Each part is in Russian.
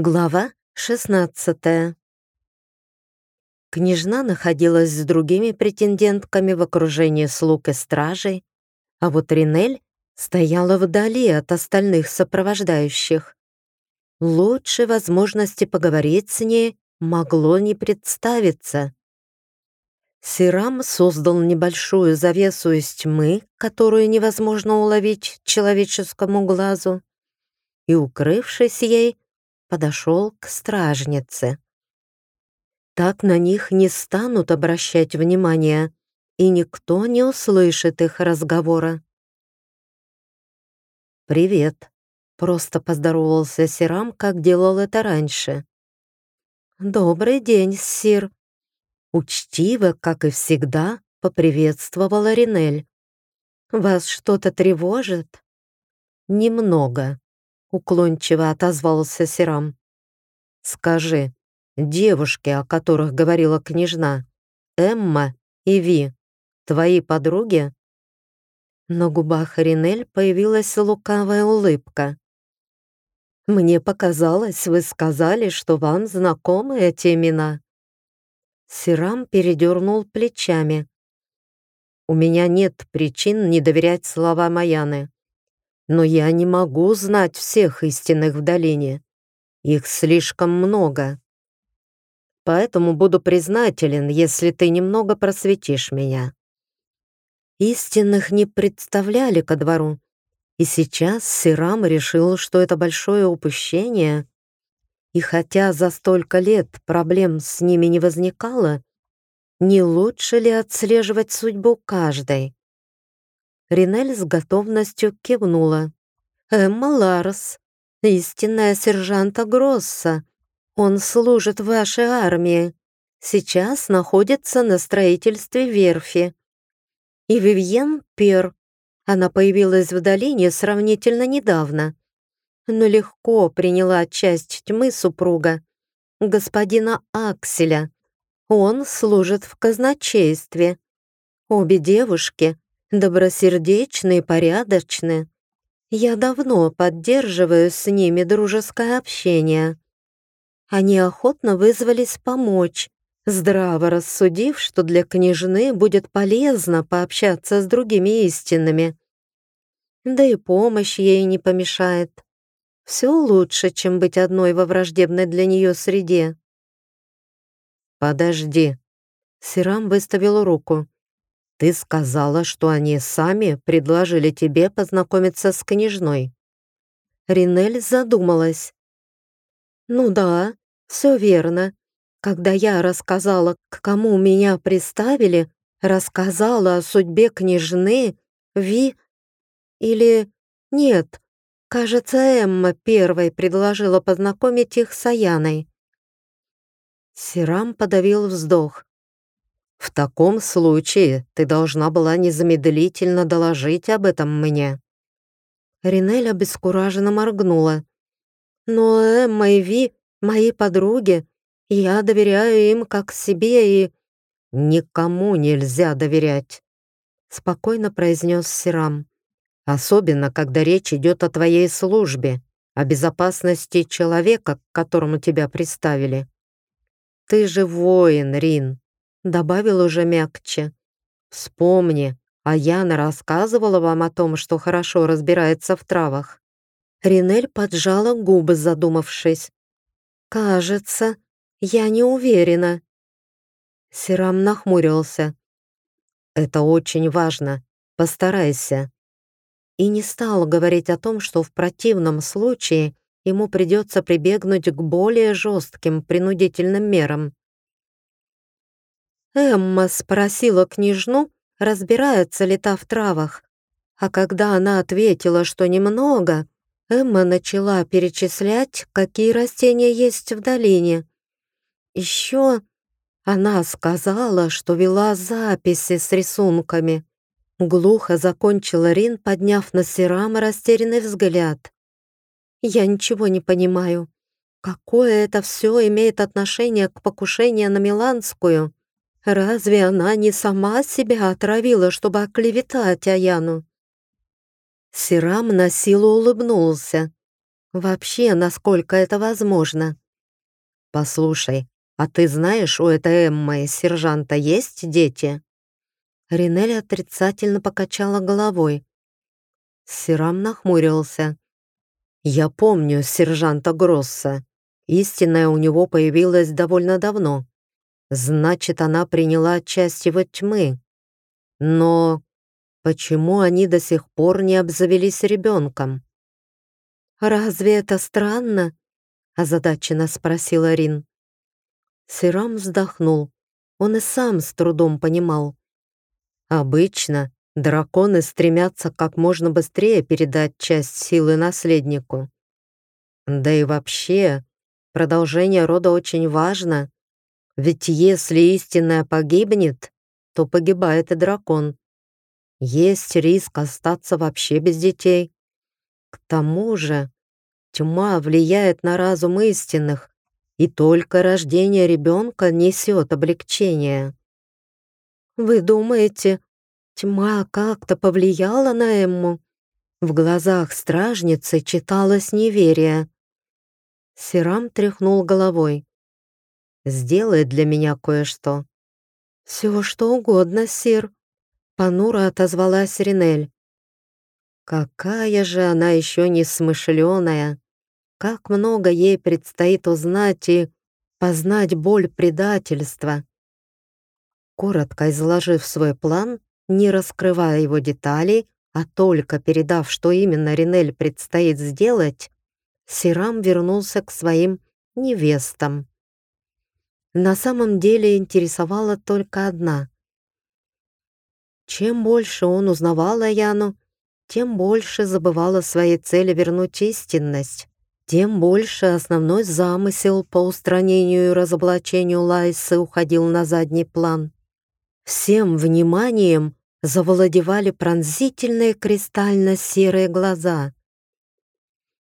Глава 16 Княжна находилась с другими претендентками в окружении слуг и стражей, а вот Ринель стояла вдали от остальных сопровождающих. Лучшей возможности поговорить с ней могло не представиться. Сирам создал небольшую завесу из тьмы, которую невозможно уловить человеческому глазу, и, укрывшись ей, подошел к стражнице. Так на них не станут обращать внимания, и никто не услышит их разговора. «Привет», — просто поздоровался Сирам, как делал это раньше. «Добрый день, Сир», Учтиво, как и всегда, поприветствовала Ринель. «Вас что-то тревожит?» «Немного», — уклончиво отозвался Сирам. «Скажи, девушки, о которых говорила княжна, Эмма и Ви, твои подруги?» На губах Ринель появилась лукавая улыбка. «Мне показалось, вы сказали, что вам знакомы эти имена». Сирам передернул плечами. «У меня нет причин не доверять словам Маяны. Но я не могу знать всех истинных в долине. Их слишком много. Поэтому буду признателен, если ты немного просветишь меня». Истинных не представляли ко двору, и сейчас Сирам решил, что это большое упущение, и хотя за столько лет проблем с ними не возникало, не лучше ли отслеживать судьбу каждой? Ринель с готовностью кивнула. «Эмма Ларс, истинная сержанта Гросса. Он служит в вашей армии. Сейчас находится на строительстве верфи. И Вивьен Пер. Она появилась в долине сравнительно недавно но легко приняла часть тьмы супруга, господина Акселя. Он служит в казначействе. Обе девушки добросердечные порядочные. Я давно поддерживаю с ними дружеское общение. Они охотно вызвались помочь, здраво рассудив, что для княжны будет полезно пообщаться с другими истинными. Да и помощь ей не помешает. Все лучше, чем быть одной во враждебной для нее среде. «Подожди». Сирам выставил руку. «Ты сказала, что они сами предложили тебе познакомиться с княжной». Ринель задумалась. «Ну да, все верно. Когда я рассказала, к кому меня приставили, рассказала о судьбе княжны, Ви... Или... Нет, Кажется, Эмма первой предложила познакомить их с Аяной. Сирам подавил вздох. «В таком случае ты должна была незамедлительно доложить об этом мне». Ринель обескураженно моргнула. «Но Эмма и Ви — мои подруги. Я доверяю им как себе и...» «Никому нельзя доверять», — спокойно произнес Сирам. Особенно, когда речь идет о твоей службе, о безопасности человека, к которому тебя приставили. Ты же воин, Рин, добавил уже мягче. Вспомни, а Яна рассказывала вам о том, что хорошо разбирается в травах. Ринель поджала губы, задумавшись. «Кажется, я не уверена». Сирам нахмурился. «Это очень важно. Постарайся и не стал говорить о том, что в противном случае ему придется прибегнуть к более жестким принудительным мерам. Эмма спросила княжну, разбирается ли та в травах, а когда она ответила, что немного, Эмма начала перечислять, какие растения есть в долине. Еще она сказала, что вела записи с рисунками. Глухо закончила Рин, подняв на Сирама растерянный взгляд. «Я ничего не понимаю. Какое это все имеет отношение к покушению на Миланскую? Разве она не сама себя отравила, чтобы оклеветать Аяну?» Сирам на силу улыбнулся. Вообще, насколько это возможно? Послушай, а ты знаешь, у этой Эммы сержанта есть дети? Ринель отрицательно покачала головой. Сирам нахмурился. «Я помню сержанта Гросса. Истинная у него появилась довольно давно. Значит, она приняла часть его тьмы. Но почему они до сих пор не обзавелись ребенком?» «Разве это странно?» — озадаченно спросила Рин. Сирам вздохнул. Он и сам с трудом понимал. Обычно драконы стремятся как можно быстрее передать часть силы наследнику. Да и вообще, продолжение рода очень важно, ведь если истинная погибнет, то погибает и дракон. Есть риск остаться вообще без детей. К тому же тьма влияет на разум истинных, и только рождение ребенка несет облегчение. «Вы думаете, тьма как-то повлияла на Эмму?» В глазах стражницы читалось неверие. Сирам тряхнул головой. «Сделай для меня кое-что». «Все, что угодно, сир», — понуро отозвалась Ринель. Какая же она еще не смышленая! Как много ей предстоит узнать и познать боль предательства. Коротко изложив свой план, не раскрывая его деталей, а только передав, что именно Ринель предстоит сделать, Сирам вернулся к своим невестам. На самом деле интересовала только одна. Чем больше он узнавал о Яну, тем больше забывал о своей цели вернуть истинность, тем больше основной замысел по устранению и разоблачению Лайсы уходил на задний план. Всем вниманием завладевали пронзительные кристально-серые глаза.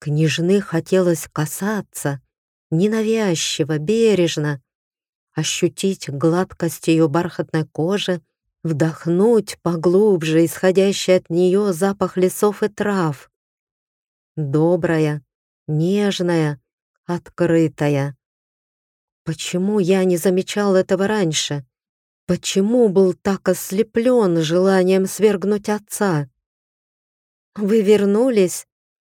Княжны хотелось касаться, ненавязчиво, бережно, ощутить гладкость ее бархатной кожи, вдохнуть поглубже исходящий от нее запах лесов и трав. Добрая, нежная, открытая. Почему я не замечал этого раньше? Почему был так ослеплен желанием свергнуть отца? «Вы вернулись?»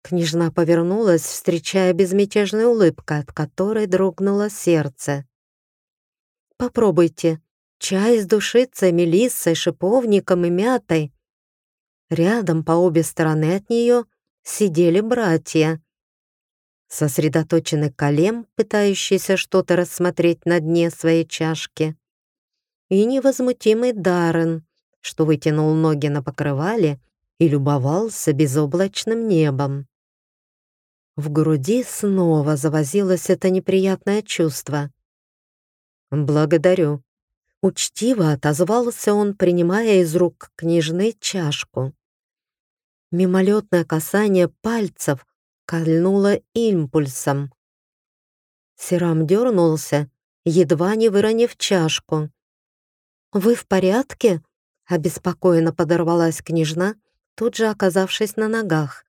Княжна повернулась, встречая безмятежную улыбку, от которой дрогнуло сердце. «Попробуйте. Чай с душицей, мелиссой, шиповником и мятой». Рядом по обе стороны от нее сидели братья. Сосредоточенный Калем, пытающийся что-то рассмотреть на дне своей чашки, и невозмутимый Даррен, что вытянул ноги на покрывале и любовался безоблачным небом. В груди снова завозилось это неприятное чувство. «Благодарю», — учтиво отозвался он, принимая из рук княжны чашку. Мимолетное касание пальцев кольнуло импульсом. Сирам дернулся, едва не выронив чашку. «Вы в порядке?» — обеспокоенно подорвалась княжна, тут же оказавшись на ногах.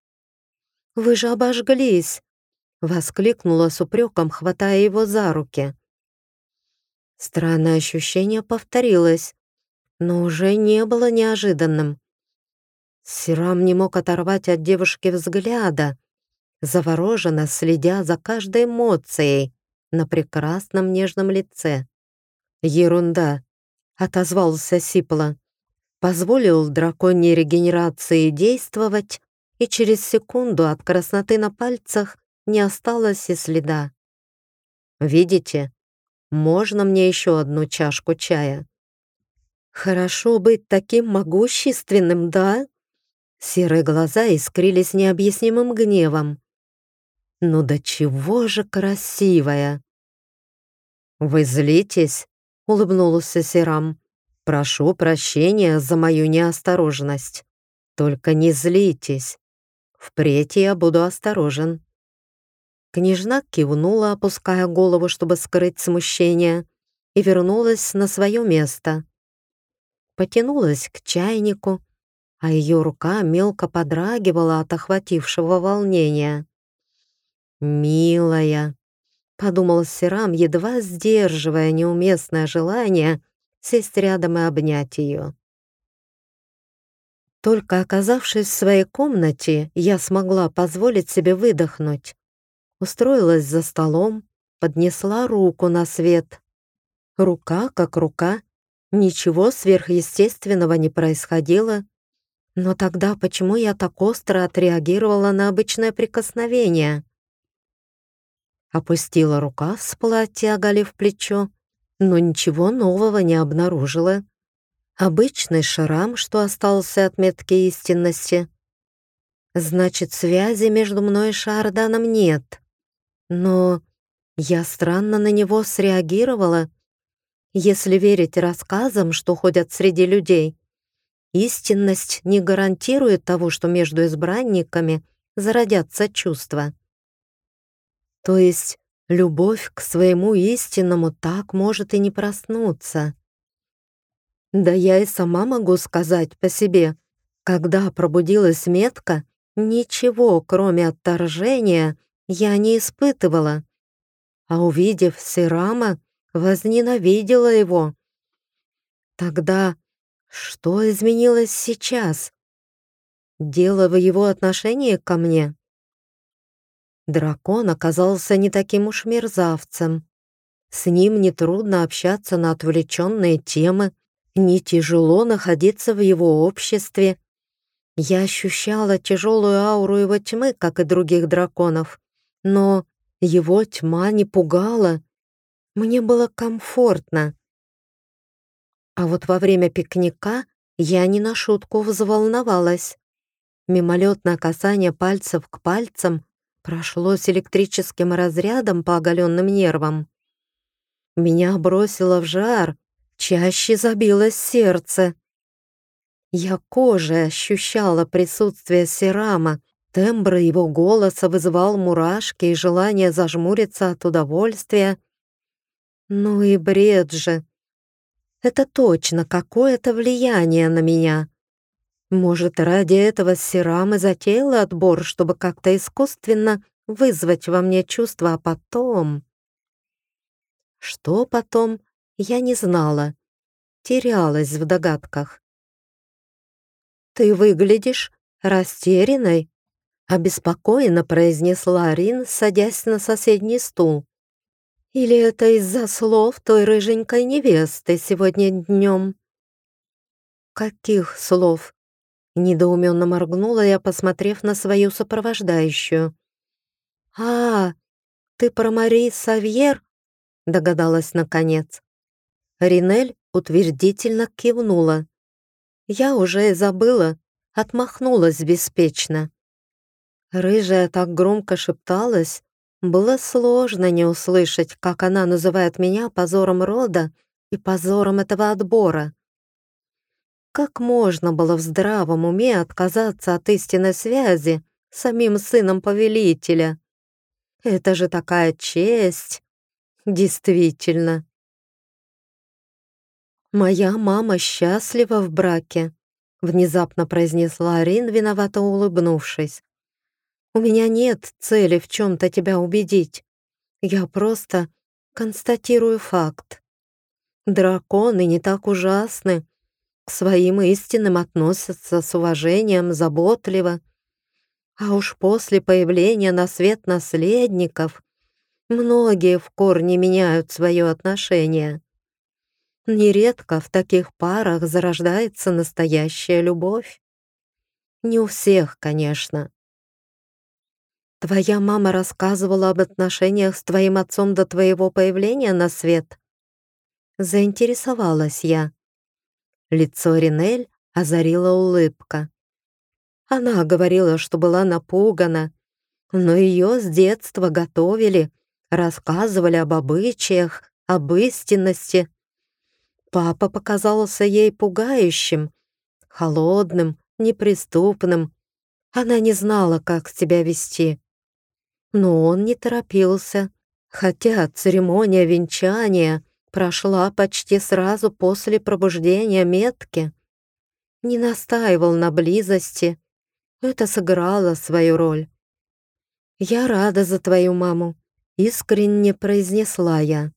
«Вы же обожглись!» — воскликнула с упреком, хватая его за руки. Странное ощущение повторилось, но уже не было неожиданным. Сирам не мог оторвать от девушки взгляда, завороженно следя за каждой эмоцией на прекрасном нежном лице. Ерунда отозвался Сипла. Позволил драконьей регенерации действовать, и через секунду от красноты на пальцах не осталось и следа. «Видите, можно мне еще одну чашку чая?» «Хорошо быть таким могущественным, да?» Серые глаза искрились необъяснимым гневом. «Ну до чего же красивая!» «Вы злитесь?» — улыбнулся Сирам. «Прошу прощения за мою неосторожность. Только не злитесь. Впредь я буду осторожен». Княжна кивнула, опуская голову, чтобы скрыть смущение, и вернулась на свое место. Потянулась к чайнику, а ее рука мелко подрагивала от охватившего волнения. «Милая», — подумал Сирам, едва сдерживая неуместное желание сесть рядом и обнять ее. Только оказавшись в своей комнате, я смогла позволить себе выдохнуть. Устроилась за столом, поднесла руку на свет. Рука как рука, ничего сверхъестественного не происходило. Но тогда почему я так остро отреагировала на обычное прикосновение? Опустила рука с платья, оголив плечо, но ничего нового не обнаружила. Обычный шрам, что остался от метки истинности. Значит, связи между мной и Шарданом нет. Но я странно на него среагировала. Если верить рассказам, что ходят среди людей, истинность не гарантирует того, что между избранниками зародятся чувства. То есть любовь к своему истинному так может и не проснуться. Да я и сама могу сказать по себе, когда пробудилась метка, ничего, кроме отторжения, я не испытывала. А увидев Сирама, возненавидела его. Тогда что изменилось сейчас? Дело в его отношении ко мне? Дракон оказался не таким уж мерзавцем. С ним нетрудно общаться на отвлеченные темы, не тяжело находиться в его обществе. Я ощущала тяжелую ауру его тьмы, как и других драконов, но его тьма не пугала. Мне было комфортно. А вот во время пикника я не на шутку взволновалась. Мимолетное касание пальцев к пальцам прошло с электрическим разрядом по оголенным нервам. Меня бросило в жар, чаще забилось сердце. Я кожей ощущала присутствие Серама, тембр его голоса вызывал мурашки и желание зажмуриться от удовольствия. Ну и бред же. Это точно какое-то влияние на меня. Может, ради этого Сирам и затеяла отбор, чтобы как-то искусственно вызвать во мне чувства, а потом... Что потом, я не знала. Терялась в догадках. «Ты выглядишь растерянной», — обеспокоенно произнесла Рин, садясь на соседний стул. «Или это из-за слов той рыженькой невесты сегодня днем?» «Каких слов?» Недоуменно моргнула я, посмотрев на свою сопровождающую. «А, ты про Мари Савьер?» догадалась наконец. Ринель утвердительно кивнула. Я уже и забыла, отмахнулась беспечно. Рыжая так громко шепталась, было сложно не услышать, как она называет меня позором рода и позором этого отбора. Как можно было в здравом уме отказаться от истинной связи с самим сыном повелителя? Это же такая честь! Действительно. «Моя мама счастлива в браке», — внезапно произнесла Рин, виновато улыбнувшись. «У меня нет цели в чем-то тебя убедить. Я просто констатирую факт. Драконы не так ужасны, к своим истинным относятся с уважением, заботливо. А уж после появления на свет наследников многие в корне меняют свое отношение. Нередко в таких парах зарождается настоящая любовь. Не у всех, конечно. Твоя мама рассказывала об отношениях с твоим отцом до твоего появления на свет. Заинтересовалась я. Лицо Ринель озарила улыбка. Она говорила, что была напугана, но ее с детства готовили, рассказывали об обычаях, об истинности. Папа показался ей пугающим, холодным, неприступным. Она не знала, как себя вести. Но он не торопился, хотя церемония венчания прошла почти сразу после пробуждения метки. Не настаивал на близости. Это сыграло свою роль. «Я рада за твою маму», — искренне произнесла я.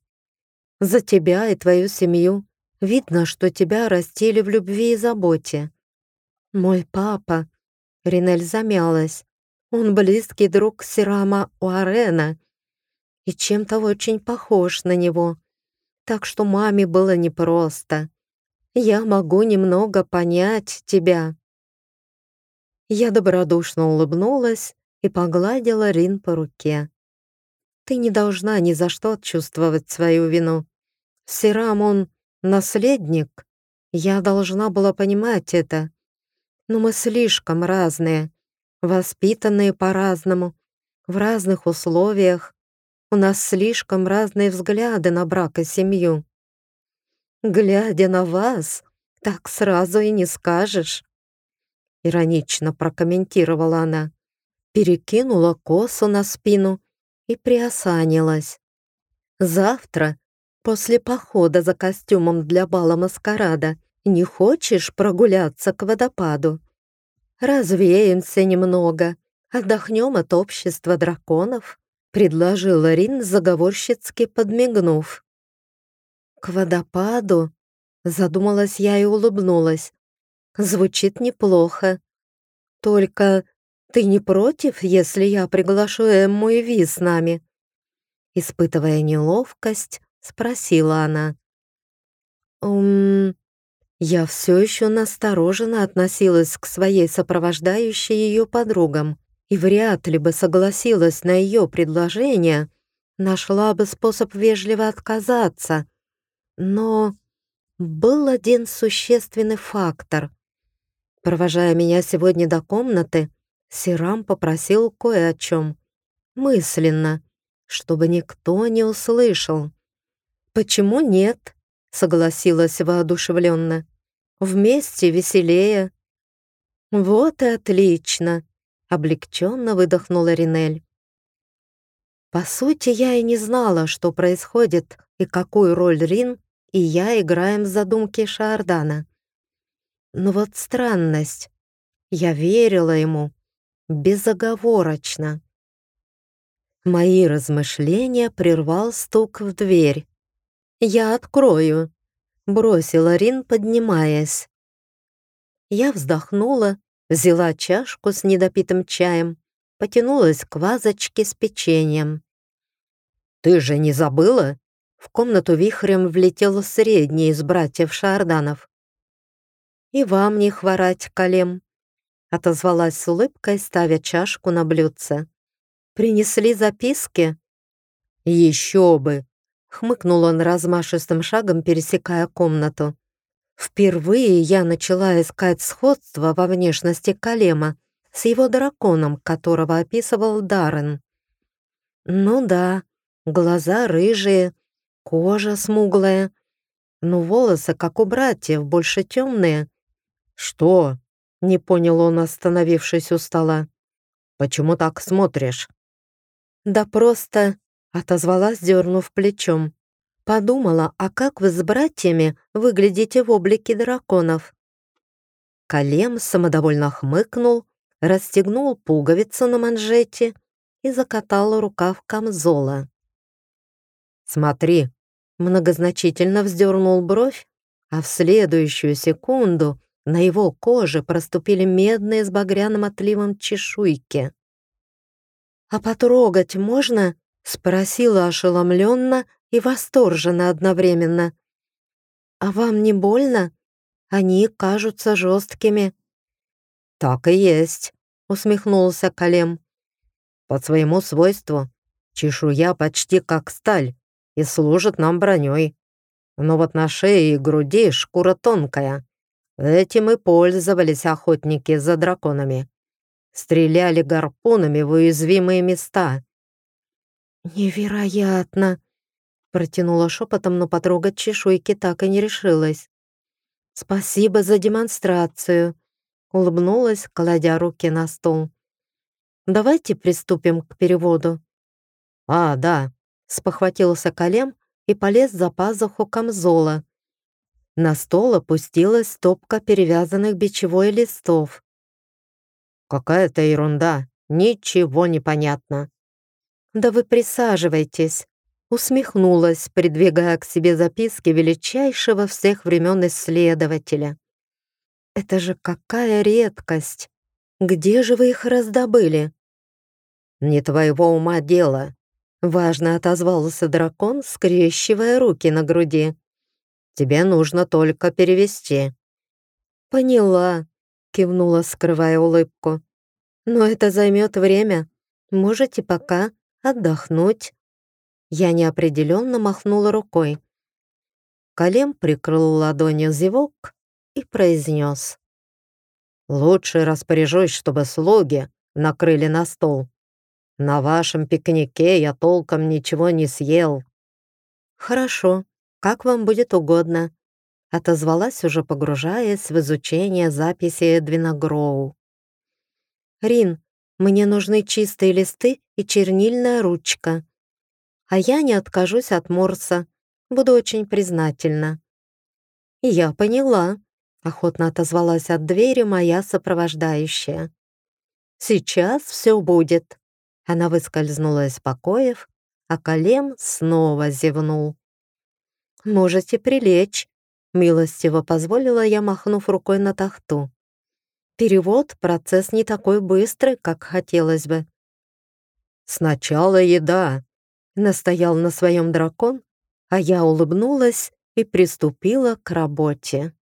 «За тебя и твою семью. Видно, что тебя растили в любви и заботе». «Мой папа...» — Ринель замялась. «Он близкий друг Сирама Уарена и чем-то очень похож на него. Так что маме было непросто. Я могу немного понять тебя». Я добродушно улыбнулась и погладила Рин по руке. «Ты не должна ни за что чувствовать свою вину. Сирам он наследник. Я должна была понимать это. Но мы слишком разные, воспитанные по-разному, в разных условиях. У нас слишком разные взгляды на брак и семью. Глядя на вас, так сразу и не скажешь иронично прокомментировала она, перекинула косу на спину и приосанилась. «Завтра, после похода за костюмом для бала маскарада, не хочешь прогуляться к водопаду? Развеемся немного, отдохнем от общества драконов», предложила Рин, заговорщицки подмигнув. «К водопаду?» Задумалась я и улыбнулась. Звучит неплохо. Только ты не против, если я приглашу Эмму и Ви с нами?» Испытывая неловкость, спросила она. «Ум...» Я все еще настороженно относилась к своей сопровождающей ее подругам и вряд ли бы согласилась на ее предложение, нашла бы способ вежливо отказаться. Но был один существенный фактор, Провожая меня сегодня до комнаты, Сирам попросил кое о чем. Мысленно, чтобы никто не услышал. «Почему нет?» — согласилась воодушевленно. «Вместе веселее». «Вот и отлично!» — облегченно выдохнула Ринель. По сути, я и не знала, что происходит и какую роль Рин и я играем в задумке Шардана. Но вот странность. Я верила ему безоговорочно. Мои размышления прервал стук в дверь. «Я открою», — бросила Рин, поднимаясь. Я вздохнула, взяла чашку с недопитым чаем, потянулась к вазочке с печеньем. «Ты же не забыла?» В комнату вихрем влетел средний из братьев Шарданов. «И вам не хворать, Калем», — отозвалась с улыбкой, ставя чашку на блюдце. «Принесли записки?» «Еще бы!» — хмыкнул он размашистым шагом, пересекая комнату. Впервые я начала искать сходство во внешности Калема с его драконом, которого описывал Даррен. Ну да, глаза рыжие, кожа смуглая, но волосы, как у братьев, больше темные, «Что?» — не понял он, остановившись у стола. «Почему так смотришь?» «Да просто...» — отозвалась, дернув плечом. «Подумала, а как вы с братьями выглядите в облике драконов?» Калем самодовольно хмыкнул, расстегнул пуговицу на манжете и закатал рукав камзола. «Смотри!» — многозначительно вздернул бровь, а в следующую секунду на его коже проступили медные с багряным отливом чешуйки. «А потрогать можно?» — спросила ошеломленно и восторженно одновременно. «А вам не больно? Они кажутся жесткими». «Так и есть», — усмехнулся Калем. «По своему свойству чешуя почти как сталь и служит нам броней. Но вот на шее и груди шкура тонкая, Этим и пользовались охотники за драконами. Стреляли гарпунами в уязвимые места. «Невероятно!» Протянула шепотом, но потрогать чешуйки так и не решилась. «Спасибо за демонстрацию», — улыбнулась, кладя руки на стол. «Давайте приступим к переводу». «А, да», — спохватился Калем и полез за пазуху камзола, на стол опустилась стопка перевязанных бичевой листов. «Какая-то ерунда, ничего не понятно», «Да вы присаживайтесь», усмехнулась, придвигая к себе записки величайшего всех времен исследователя. «Это же какая редкость! Где же вы их раздобыли?» «Не твоего ума дело», — важно отозвался дракон, скрещивая руки на груди. «Тебе нужно только перевести». «Поняла», — кивнула, скрывая улыбку. «Но это займет время. Можете пока отдохнуть». Я неопределенно махнула рукой. Колем прикрыл ладонью зевок и произнес. «Лучше распоряжусь, чтобы слуги накрыли на стол. На вашем пикнике я толком ничего не съел». «Хорошо, как вам будет угодно», — отозвалась уже погружаясь в изучение записи Эдвина Гроу. «Рин, мне нужны чистые листы и чернильная ручка», а я не откажусь от Морса. Буду очень признательна». «Я поняла», — охотно отозвалась от двери моя сопровождающая. «Сейчас все будет». Она выскользнула из покоев, а Колем снова зевнул. «Можете прилечь», — милостиво позволила я, махнув рукой на тахту. «Перевод — процесс не такой быстрый, как хотелось бы». «Сначала еда», настоял на своем дракон, а я улыбнулась и приступила к работе.